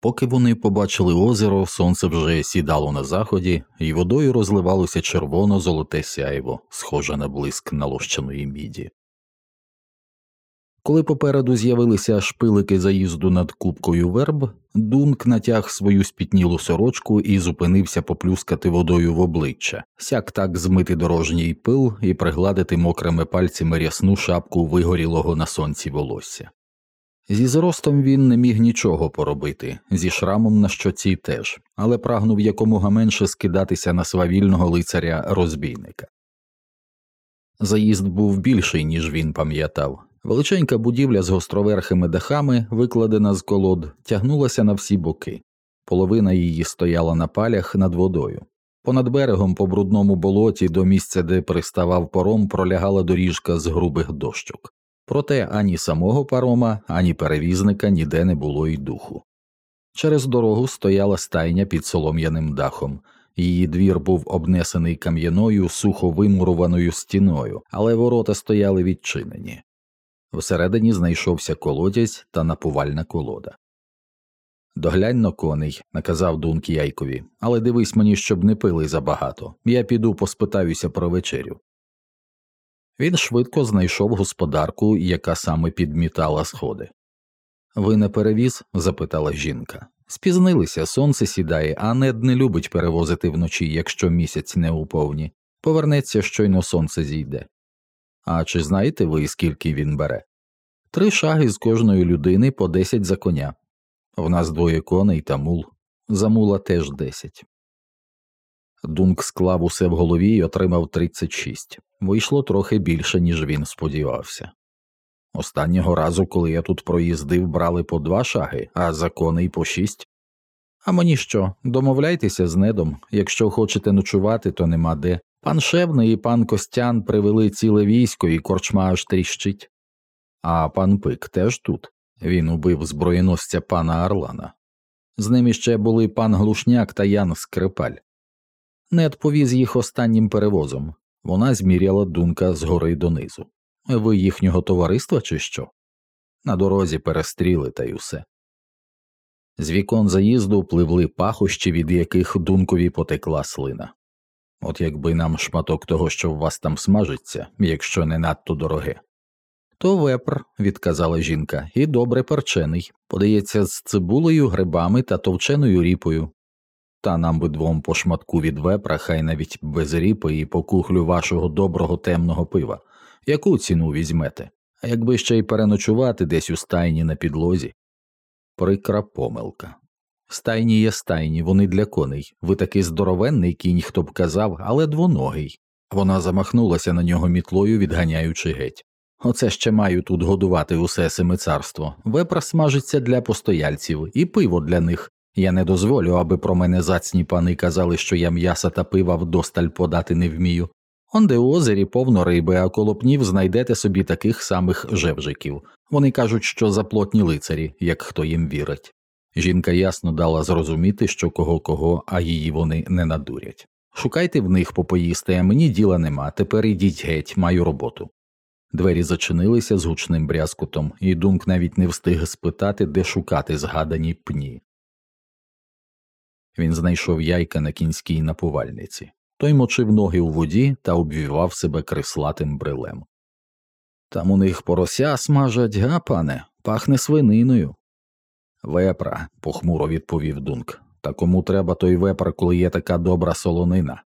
Поки вони побачили озеро, сонце вже сідало на заході, і водою розливалося червоно золоте сяйво, схоже на блиск налощеної міді. Коли попереду з'явилися шпилики заїзду над кубкою верб, Дунк натяг свою спітнілу сорочку і зупинився поплюскати водою в обличчя, сяк так змити дорожній пил і пригладити мокрими пальцями рясну шапку вигорілого на сонці волосся. Зі зростом він не міг нічого поробити, зі шрамом на щоці теж, але прагнув якомога менше скидатися на свавільного лицаря розбійника. Заїзд був більший, ніж він пам'ятав. Величенька будівля з гостроверхими дахами, викладена з колод, тягнулася на всі боки. Половина її стояла на палях над водою. Понад берегом по брудному болоті до місця, де приставав пором, пролягала доріжка з грубих дощок. Проте ані самого парома, ані перевізника ніде не було й духу. Через дорогу стояла стайня під солом'яним дахом. Її двір був обнесений кам'яною сухо вимурованою стіною, але ворота стояли відчинені. Всередині знайшовся колодязь та напувальна колода. Доглянь на коней, наказав Дунк Яйкові, але дивись мені, щоб не пили забагато. Я піду поспитаюся про вечерю. Він швидко знайшов господарку, яка саме підмітала сходи. Ви не перевіз? запитала жінка. Спізнилися, сонце сідає, а нед не любить перевозити вночі, якщо місяць не уповні. Повернеться, щойно сонце зійде. А чи знаєте ви, скільки він бере? Три шаги з кожної людини по десять за коня. В нас двоє коней та мул. За мула теж десять. Дунк склав усе в голові і отримав 36. Вийшло трохи більше, ніж він сподівався. Останнього разу, коли я тут проїздив, брали по два шаги, а за коней по шість. А мені що, домовляйтеся з недом, якщо хочете ночувати, то нема де. Пан Шевний і пан Костян привели ціле військо і корчма аж тріщить. А пан Пик теж тут. Він убив зброєносця пана Орлана. З ними ще були пан Глушняк та Ян Скрипаль. Нед повіз їх останнім перевозом. Вона зміряла дунка згори донизу. Ви їхнього товариства, чи що? На дорозі перестріли та й усе. З вікон заїзду пливли пахощі, від яких дункові потекла слина. От якби нам шматок того, що в вас там смажиться, якщо не надто дороге. То вепр, відказала жінка, і добре перчений, подається з цибулею, грибами та товченою ріпою. Та нам би двом по шматку від вепра, хай навіть без ріпи і по кухлю вашого доброго темного пива. Яку ціну візьмете? А якби ще й переночувати десь у стайні на підлозі? Прикра помилка. Стайні є стайні, вони для коней. Ви такий здоровенний кінь, хто б казав, але двоногий. Вона замахнулася на нього мітлою, відганяючи геть. Оце ще маю тут годувати усе семицарство. Вепра смажиться для постояльців, і пиво для них. Я не дозволю, аби про мене зацні пани казали, що я м'яса та пива вдосталь подати не вмію. Онде у озері повно риби, а коло пнів знайдете собі таких самих жевжиків. Вони кажуть, що заплотні лицарі, як хто їм вірить. Жінка ясно дала зрозуміти, що кого кого, а її вони не надурять. Шукайте в них попоїсти, а мені діла нема. Тепер ідіть геть, маю роботу. Двері зачинилися з гучним брязкутом, і Дунк навіть не встиг спитати, де шукати згадані пні. Він знайшов яйка на кінській напувальниці. Той мочив ноги у воді та обвівав себе крислатим брилем. Там у них порося смажать, га, пане, пахне свининою. Вепра, похмуро відповів Дунк. Та кому треба той вепр, коли є така добра солонина?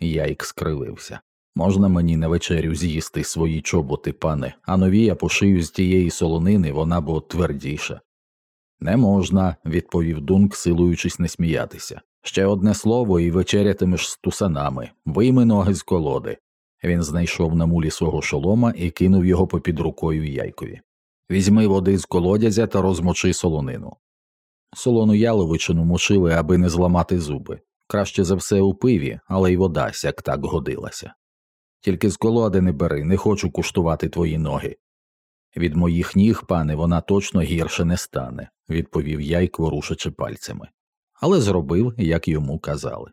Яйк скривився. Можна мені на вечерю з'їсти свої чоботи, пане, а нові я пошию з тієї солонини, вона бо твердіша. Не можна, відповів Дунк, силуючись не сміятися. Ще одне слово, і вечерятимеш з тусанами, вийми ноги з колоди. Він знайшов на мулі свого шолома і кинув його попід рукою яйкові. Візьми води з колодязя та розмочи солонину. Солону яловичину мочили, аби не зламати зуби. Краще за все у пиві, але й вода сяк так годилася. Тільки з колоди не бери, не хочу куштувати твої ноги. Від моїх ніг, пане, вона точно гірше не стане, відповів яйк, ворушачи пальцями, але зробив, як йому казали.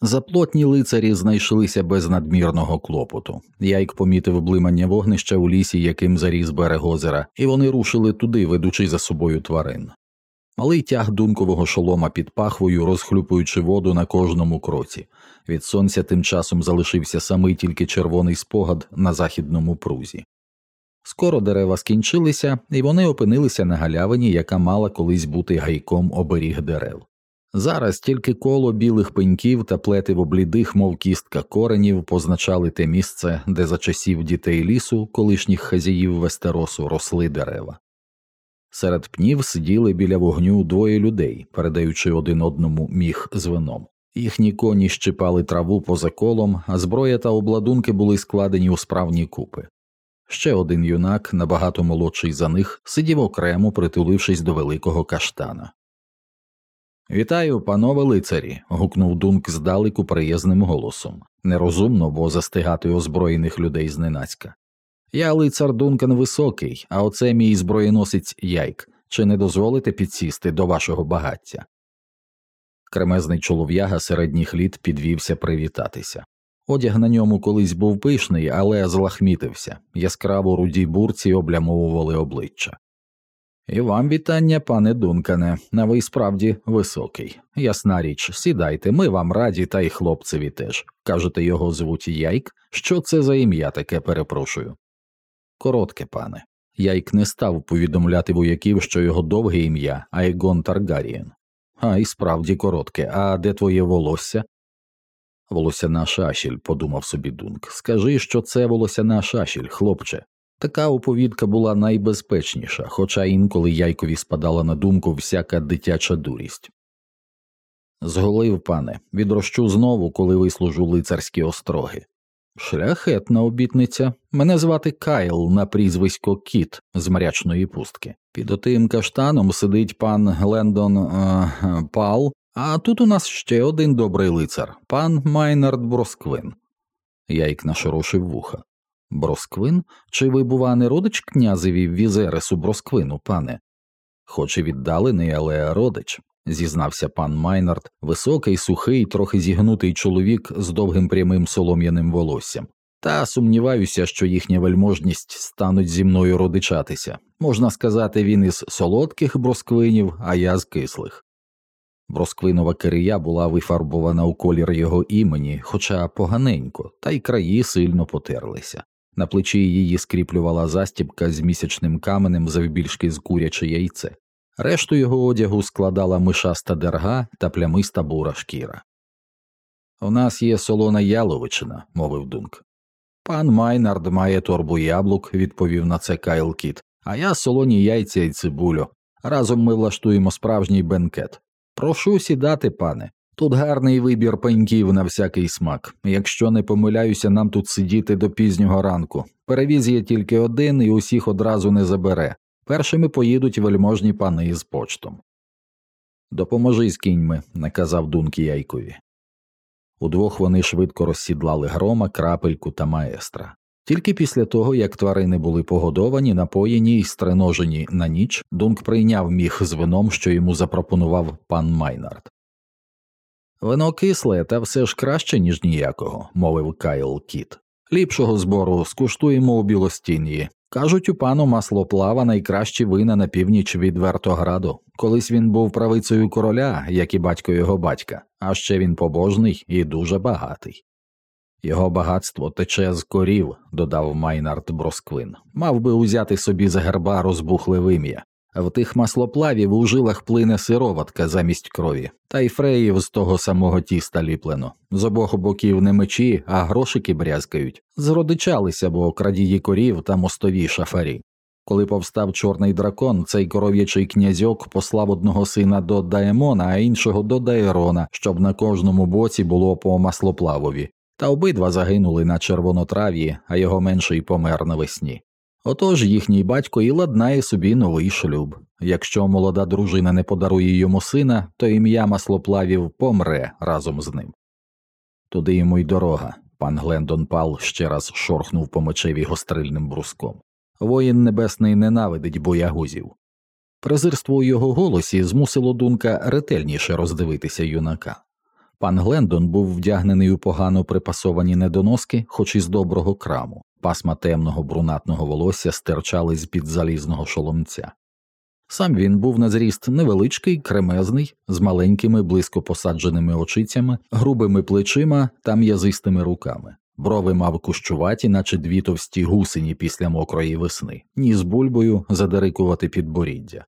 Заплотні лицарі знайшлися без надмірного клопоту. Яйк помітив блимання вогнища у лісі, яким заріз берег озера, і вони рушили туди, ведучи за собою тварин. Малий тяг дункового шолома під пахвою, розхлюпуючи воду на кожному кроці. Від сонця тим часом залишився самий тільки червоний спогад на західному прузі. Скоро дерева скінчилися, і вони опинилися на галявині, яка мала колись бути гайком оберіг дерев. Зараз тільки коло білих пеньків та плетиво блідих, мов кістка коренів, позначали те місце, де за часів дітей лісу, колишніх хазяїв Вестеросу, росли дерева. Серед пнів сиділи біля вогню двоє людей, передаючи один одному міх з вином. Їхні коні щипали траву поза колом, а зброя та обладунки були складені у справні купи. Ще один юнак, набагато молодший за них, сидів окремо, притулившись до великого каштана. Вітаю, панове лицарі. гукнув Дунк здалеку приязним голосом. Нерозумно, бо застигати озброєних людей зненацька. Я лицар Дункан Високий, а оце мій зброєносець Яйк. Чи не дозволите підсісти до вашого багаття? Кремезний чолов'яга середніх літ підвівся привітатися. Одяг на ньому колись був пишний, але злахмітився, яскраво руді бурці облямовували обличчя. І вам вітання, пане Дункане, на ви справді високий. Ясна річ, сідайте, ми вам раді, та й хлопцеві теж. Кажете, його звуть Яйк? Що це за ім'я таке перепрошую? Коротке, пане. Яйк не став повідомляти вояків, що його довге ім'я Айгон Таргарієн. А і справді коротке, а де твоє волосся? Волосяна шашіль, подумав собі Дунк. Скажи, що це волосяна шашіль, хлопче. Така оповідка була найбезпечніша, хоча інколи яйкові спадала на думку всяка дитяча дурість. Зголив, пане, відрощу знову, коли вислужу лицарські остроги. Шляхетна обітниця. Мене звати Кайл на прізвисько Кіт з мрячної пустки. Під отим каштаном сидить пан Глендон е, Пал, а тут у нас ще один добрий лицар, пан Майнард Бросквин. Яйк нашорошив вуха. Бросквин? Чи ви, бува, не родич князеві Візересу Бросквину, пане? Хоч і віддалений, але родич, зізнався пан Майнард, високий, сухий, трохи зігнутий чоловік з довгим прямим солом'яним волоссям. Та сумніваюся, що їхня вельможність стануть зі мною родичатися. Можна сказати, він із солодких бросквинів, а я з кислих. Бросквинова кирия була вифарбована у колір його імені, хоча поганенько, та й краї сильно потерлися. На плечі її скріплювала застібка з місячним каменем завбільшки з куряче яйце. Решту його одягу складала мишаста дерга та плямиста бура шкіра. У нас є солона яловичина, мовив Дунк. Пан Майнард має торбу яблук, відповів на це Кайл Кіт, а я солоні яйця і цибулю. Разом ми влаштуємо справжній бенкет. Прошу сідати, пане. Тут гарний вибір пеньків на всякий смак. Якщо не помиляюся, нам тут сидіти до пізнього ранку. Перевіз є тільки один і усіх одразу не забере. Першими поїдуть вельможні пани з почтом. Допоможи з кіньми, наказав Дунк Яйкові. Удвох вони швидко розсідлали грома, крапельку та маестра. Тільки після того, як тварини були погодовані, напоєні й стреножені на ніч, Дунк прийняв міх з вином, що йому запропонував пан Майнард. Вино кисле, та все ж краще, ніж ніякого, мовив Кайл Кіт. Ліпшого збору скуштуємо у білостінії. Кажуть, у пану маслоплава найкращі вина на північ від Вертограду. Колись він був правицею короля, як і батько його батька, а ще він побожний і дуже багатий. Його багатство тече з корів, додав Майнард Бросквин, мав би узяти собі за герба розбухле вим'я. В тих маслоплавів у жилах плине сироватка замість крові, та й фреїв з того самого тіста ліплено. З обох боків не мечі, а грошики брязкають. Зродичалися, бо крадії корів та мостові шафарі. Коли повстав чорний дракон, цей коров'ячий князьок послав одного сина до Даемона, а іншого до Дайрона, щоб на кожному боці було по маслоплавові. Та обидва загинули на червонотрав'ї, а його менший помер навесні. Отож їхній батько і ладнає собі новий шлюб. Якщо молода дружина не подарує йому сина, то ім'я маслоплавів помре разом з ним. Туди йому й дорога. Пан Глендон Пал ще раз шорхнув по мечеві гострильним бруском. Воїн небесний ненавидить боягузів. Презирство у його голосі змусило Дунка ретельніше роздивитися юнака. Пан Глендон був вдягнений у погано припасовані недоноски, хоч і з доброго краму, пасма темного брунатного волосся стирчали з під залізного шоломця. Сам він був на зріст невеличкий, кремезний, з маленькими близько посадженими очицями, грубими плечима та м'язистими руками. Брови мав кущуваті, наче дві товсті гусені після мокрої весни, ні з бульбою задерикувати підборіддя.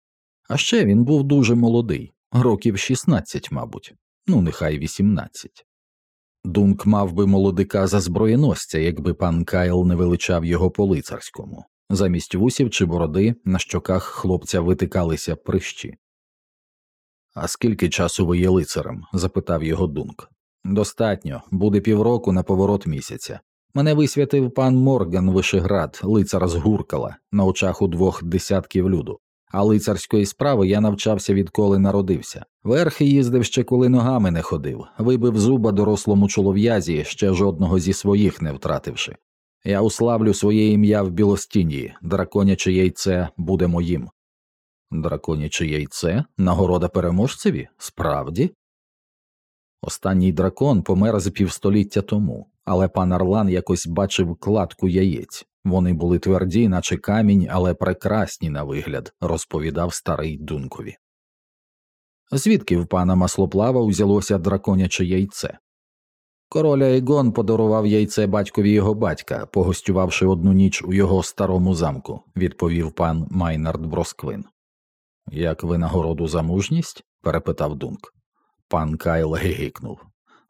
А ще він був дуже молодий, років 16, мабуть, ну нехай 18. Дунк мав би молодика за зброєносця, якби пан Кайл не величав його по лицарському. Замість вусів чи бороди на щоках хлопця витикалися прищі. А скільки часу ви є лицарем? запитав його Дунк. Достатньо, буде півроку на поворот місяця. Мене висвятив пан Морган Вишеград, лицар з Гуркала, на очах у двох десятків люду. А лицарської справи я навчався відколи народився. Верхи їздив ще коли ногами не ходив, вибив зуба дорослому чолов'язі, ще жодного зі своїх не втративши. Я уславлю своє ім'я в Білостінії, драконяче яйце буде моїм. Драконяче яйце? Нагорода переможцеві? Справді? Останній дракон помер з півстоліття тому, але пан Арлан якось бачив кладку яєць. Вони були тверді, наче камінь, але прекрасні на вигляд, розповідав старий Дункові. Звідки в пана маслоплава узялося драконяче яйце? Король Айгон подарував яйце батькові його батька, погостювавши одну ніч у його старому замку, відповів пан Майнард Бросквин. Як винагороду за мужність? перепитав Дунк. Пан Кайл гигикнув.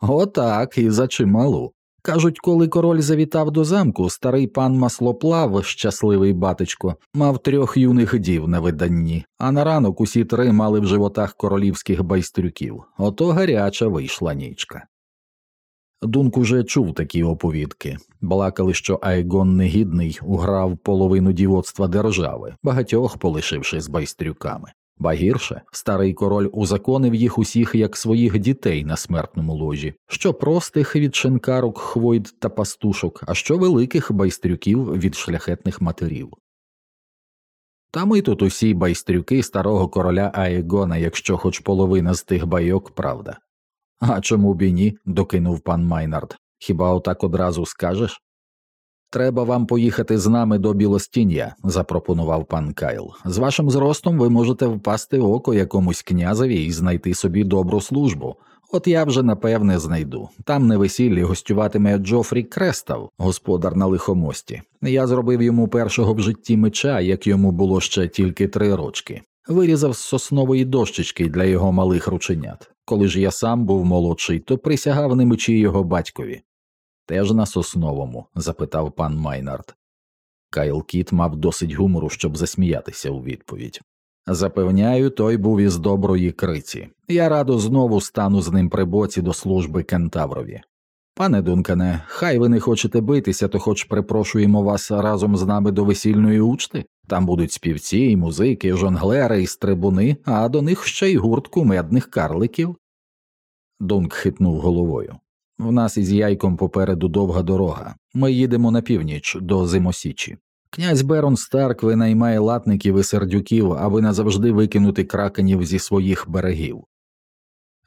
Отак, і за чималу. Кажуть, коли король завітав до замку, старий пан маслоплав, щасливий батечко, мав трьох юних дів на виданні, а на ранок усі три мали в животах королівських байстрюків. Ото гаряча вийшла нічка. Дунк уже чув такі оповідки, балакали, що Айгон негідний уграв половину дівоцтва держави, багатьох полишивши з байстрюками. Ба гірше, старий король узаконив їх усіх як своїх дітей на смертному ложі, що простих від шинкарок, хвойд та пастушок, а що великих байстрюків від шляхетних матерів. Та ми тут усі байстрюки старого короля Аегона, якщо хоч половина з тих байок правда. А чому б і ні? докинув пан Майнард. Хіба отак одразу скажеш? Треба вам поїхати з нами до Білостіння, запропонував пан Кайл. З вашим зростом ви можете впасти в око якомусь князеві і знайти собі добру службу. От я вже напевне знайду. Там на весіллі гостюватиме Джофрі Крестав, господар на лихомості. Я зробив йому першого в житті меча, як йому було ще тільки три рочки. Вирізав з соснової дощечки для його малих рученят. Коли ж я сам був молодший, то присягав на мечі його батькові. Теж на сосновому? запитав пан Майнард. Кайл Кіт мав досить гумору, щоб засміятися у відповідь. Запевняю, той був із доброї криці. Я радо знову стану з ним при боці до служби кентаврові. Пане Дункане, хай ви не хочете битися, то хоч припрошуємо вас разом з нами до весільної учти. Там будуть співці, і музики, жонглери і стрибуни, а до них ще й гурт кумедних карликів. Дунк хитнув головою. В нас із яйком попереду довга дорога. Ми їдемо на північ до Зимосічі. Князь Берон Старк винаймає латників і сердюків, аби назавжди викинути кракенів зі своїх берегів.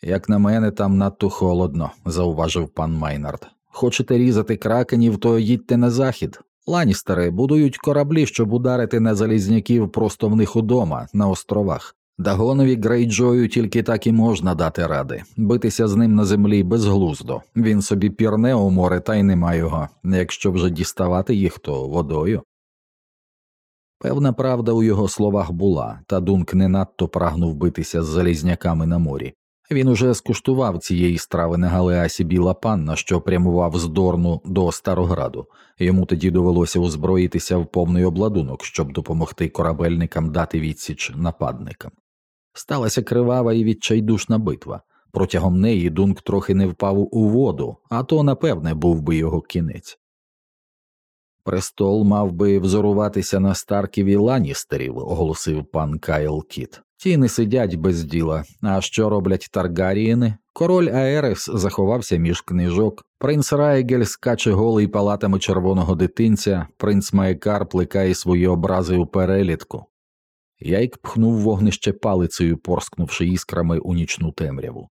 Як на мене, там надто холодно, зауважив пан Майнард. Хочете різати кракенів, то їдьте на захід. Ланістери будують кораблі, щоб ударити на залізняків просто в них удома, на островах. Дагонові Грейджою тільки так і можна дати ради, битися з ним на землі безглуздо. Він собі пірне у море, та й нема його, якщо вже діставати їх, то водою. Певна правда у його словах була, та Дунк не надто прагнув битися з залізняками на морі. Він уже скуштував цієї страви на Галеасі Біла панна, що прямував з Дорну до Старограду. Йому тоді довелося озброїтися в повний обладунок, щоб допомогти корабельникам дати відсіч нападникам. Сталася кривава і відчайдушна битва. Протягом неї Дунк трохи не впав у воду, а то, напевне, був би його кінець. Престол мав би взоруватися на старків і ланістерів, оголосив пан Кайл Кіт. Ті не сидять без діла. А що роблять Таргарієни? Король Аерес заховався між книжок, принц Райгель скаче голий палатами червоного дитинця, принц Маекар плекає свої образи у перелітку. Яйк пхнув вогнище палицею, порскнувши іскрами у нічну темряву.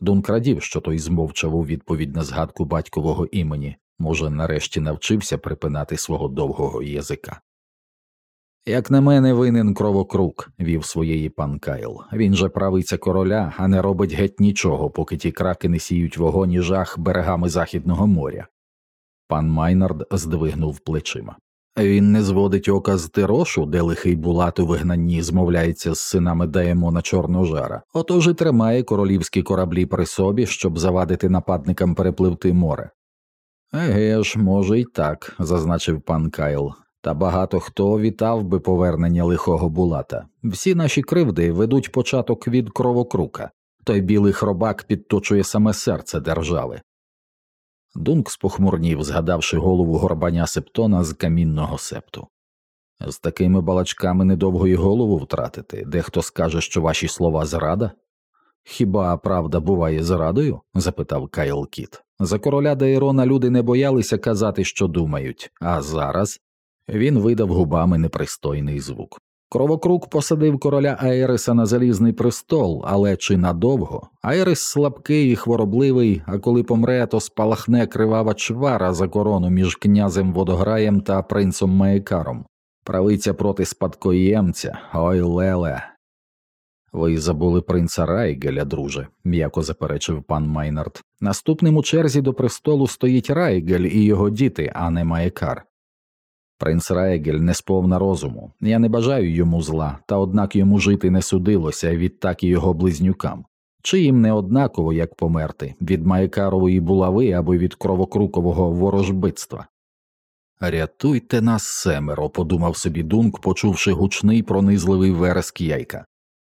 Дунк радів, що той змовчав у відповідь на згадку батькового імені, може, нарешті навчився припинати свого довгого язика. Як на мене, винен кровокрук, вів своєї пан Кайл. Він же правиця короля, а не робить геть нічого, поки ті краки не сіють вогонь і жах берегами Західного моря. Пан Майнард здвигнув плечима. Він не зводить ока з тирошу, де лихий булат у вигнанні змовляється з синами Даємона Чорножара, отож і тримає королівські кораблі при собі, щоб завадити нападникам перепливти море. Еге ж, може, й так, зазначив пан Кайл. Та багато хто вітав би повернення лихого булата. Всі наші кривди ведуть початок від кровокрука. Той білий хробак підточує саме серце держави. Дунк спохмурнів, згадавши голову горбаня Септона з камінного септу. З такими балачками недовго й голову втратити, дехто скаже, що ваші слова зрада? Хіба правда буває зрадою? запитав Кайл Кіт. За короля Дейрона люди не боялися казати, що думають, а зараз він видав губами непристойний звук. Кровокрук посадив короля Аериса на залізний престол, але чи надовго? Аерис слабкий і хворобливий, а коли помре, то спалахне кривава чвара за корону між князем Водограєм та принцем Маєкаром. Правиця проти спадкоємця, ой леле. Ви забули принца Райгеля, друже, м'яко заперечив пан Майнард. Наступним у черзі до престолу стоїть Райгель і його діти, а не Маєкар. Принц Раегель не сповна розуму. Я не бажаю йому зла, та однак йому жити не судилося відтак і його близнюкам. Чи їм не однаково як померти від майкарової булави або від кровокрукового ворожбитства? Рятуйте нас семеро, подумав собі Дунк, почувши гучний пронизливий вереск яйка.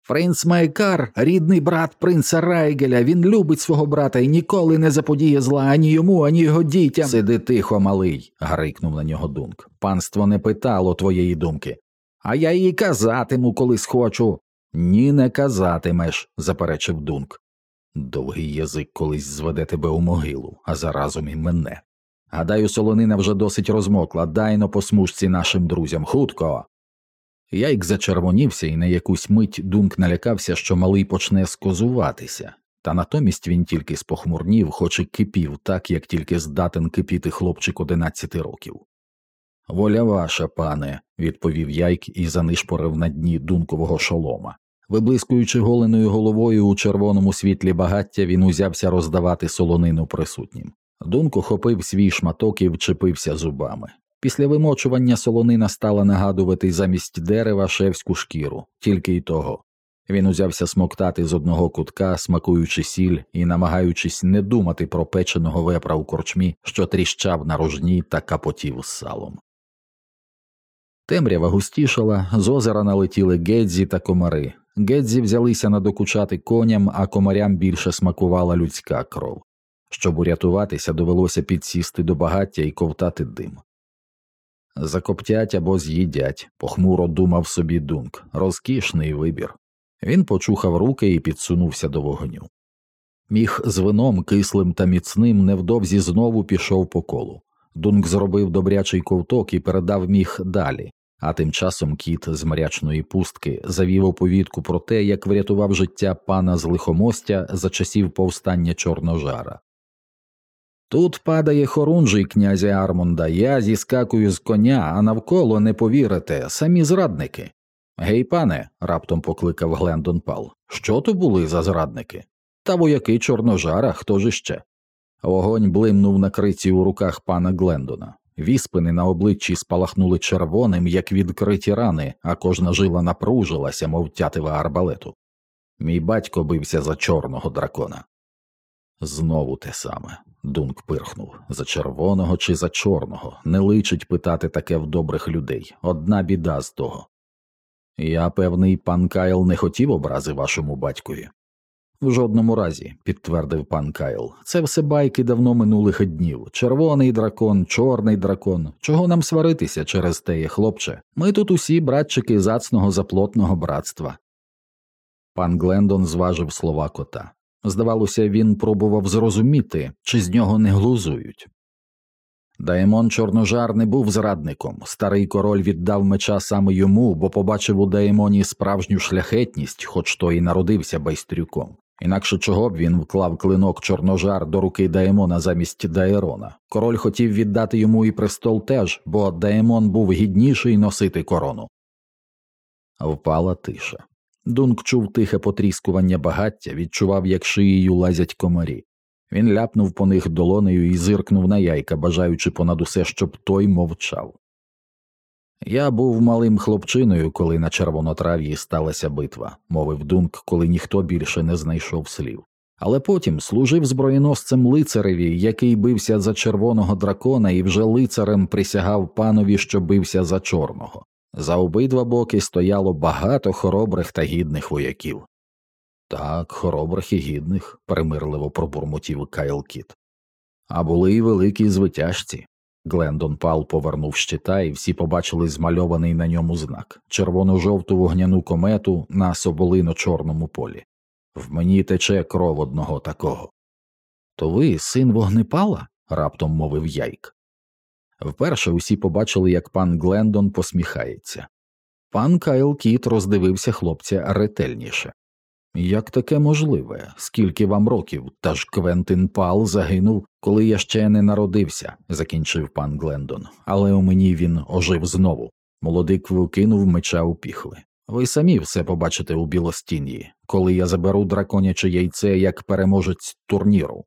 Принц Майкар, рідний брат принца Райгеля, він любить свого брата і ніколи не заподіє зла ані йому, ані його дітям. Сиди тихо, малий, гарикнув на нього Дунк. Панство не питало твоєї думки. А я їй казатиму, коли схочу. Ні, не казатимеш, заперечив Дунк. Довгий язик колись зведе тебе у могилу, а заразом і мене. Гадаю, солонина вже досить розмокла, дайно по смужці нашим друзям. Хутко. Яйк зачервонівся і на якусь мить Дунк налякався, що малий почне скозуватися, та натомість він тільки спохмурнів, хоч і кипів, так як тільки здатен кипіти хлопчик одинадцяти років. Воля ваша, пане, відповів яйк і занишпорив на дні дункового шолома. Виблискуючи голеною головою у червоному світлі багаття, він узявся роздавати солонину присутнім. Дунк охопив свій шматок і вчепився зубами. Після вимочування солонина стала нагадувати замість дерева шевську шкіру, тільки й того. Він узявся смоктати з одного кутка, смакуючи сіль і намагаючись не думати про печеного вепра у корчмі, що тріщав на рожні та капотів з салом. Темрява густішала, з озера налетіли гедзі та комари. Гедзі взялися надокучати коням, а комарям більше смакувала людська кров. Щоб урятуватися, довелося підсісти до багаття і ковтати дим. Закоптять або з'їдять, похмуро думав собі Дунк, розкішний вибір. Він почухав руки і підсунувся до вогню. Міх з вином, кислим та міцним, невдовзі знову пішов по колу. Дунк зробив добрячий ковток і передав міх далі, а тим часом кіт з мрячної пустки завів оповідку про те, як врятував життя пана з лихомостя за часів повстання Чорножара. Тут падає хорунжий князя Армунда, я зіскакую з коня, а навколо не повірите, самі зрадники. Гей, пане, раптом покликав Глендон Пал. Що то були за зрадники? Та вояки чорножара, хто ж іще? Вогонь блимнув на криці у руках пана Глендона. Віспини на обличчі спалахнули червоним, як відкриті рани, а кожна жила напружилася, мов тятива арбалету. Мій батько бився за чорного дракона. Знову те саме. Дунк пирхнув за червоного чи за чорного, не личить питати таке в добрих людей, одна біда з того. Я певний, пан Кайл не хотів образи вашому батькові. В жодному разі, підтвердив пан Кайл, це все байки давно минулих днів. Червоний дракон, чорний дракон. Чого нам сваритися через теє, хлопче? Ми тут усі братчики зацного заплотного братства. Пан Глендон зважив слова кота. Здавалося, він пробував зрозуміти, чи з нього не глузують. Даємон Чорножар не був зрадником, старий король віддав меча саме йому, бо побачив у Даємоні справжню шляхетність, хоч той і народився байстрюком. Інакше чого б він вклав клинок Чорножар до руки Даємона замість Даєрона. Король хотів віддати йому і престол теж, бо Даємон був гідніший носити корону. Впала тиша. Дунк чув тихе потріскування багаття, відчував, як шиєю лазять комарі. Він ляпнув по них долонею і зиркнув на яйка, бажаючи понад усе, щоб той мовчав. Я був малим хлопчиною, коли на червонотрав'ї сталася битва, мовив Дунк, коли ніхто більше не знайшов слів. Але потім служив зброєносцем лицареві, який бився за червоного дракона і вже лицарем присягав панові, що бився за чорного. За обидва боки стояло багато хоробрих та гідних вояків. Так, хоробрих і гідних, примирливо пробурмотів Кайл Кіт. А були й великі звитяжці. Глендон Пал повернув щита, і всі побачили змальований на ньому знак червоно-жовту вогняну комету на соболино чорному полі. В мені тече кров одного такого. То ви син вогнепала? раптом мовив яйк. Вперше усі побачили, як пан Глендон посміхається. Пан Кайл Кіт роздивився хлопця ретельніше. Як таке можливе? Скільки вам років? Та ж Квентин Пал загинув, коли я ще не народився, закінчив пан Глендон, але у мені він ожив знову. Молодик вкинув меча у піхви. Ви самі все побачите у білостінні, коли я заберу драконяче яйце як переможець турніру.